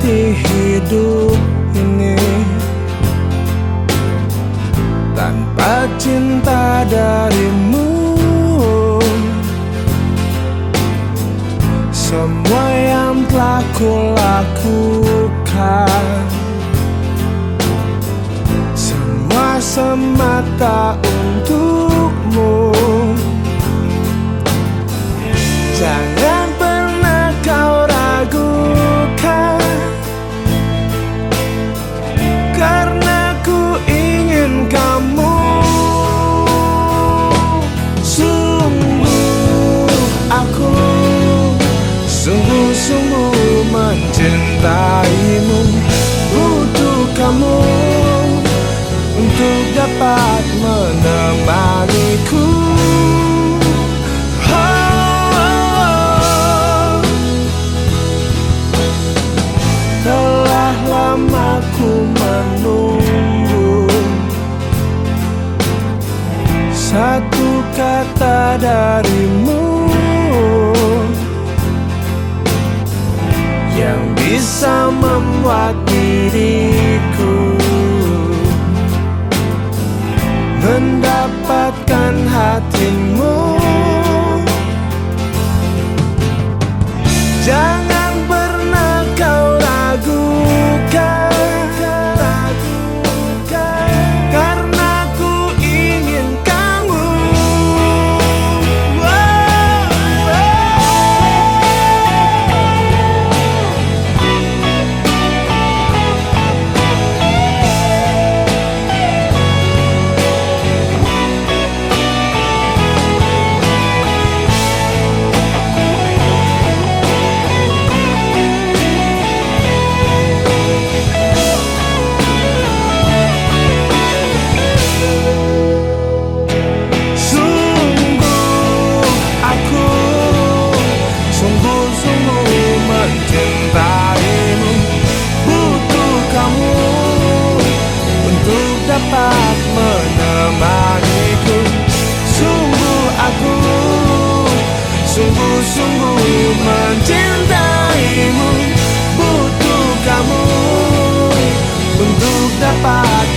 arti hidup ini. Tanpa cinta darimu. Semua yang telah kulakukan. Semua semata untukmu mencintaimu Butuh kamu Untuk dapat menemaniku. Telah lama menunggu. Satu kata darimu Yang bisa membuat diriku Mendapatkan hatimu. Jangan dapat menemaniku Sungguh aku Sungguh-sungguh mencintaimu Butuh kamu Untuk dapat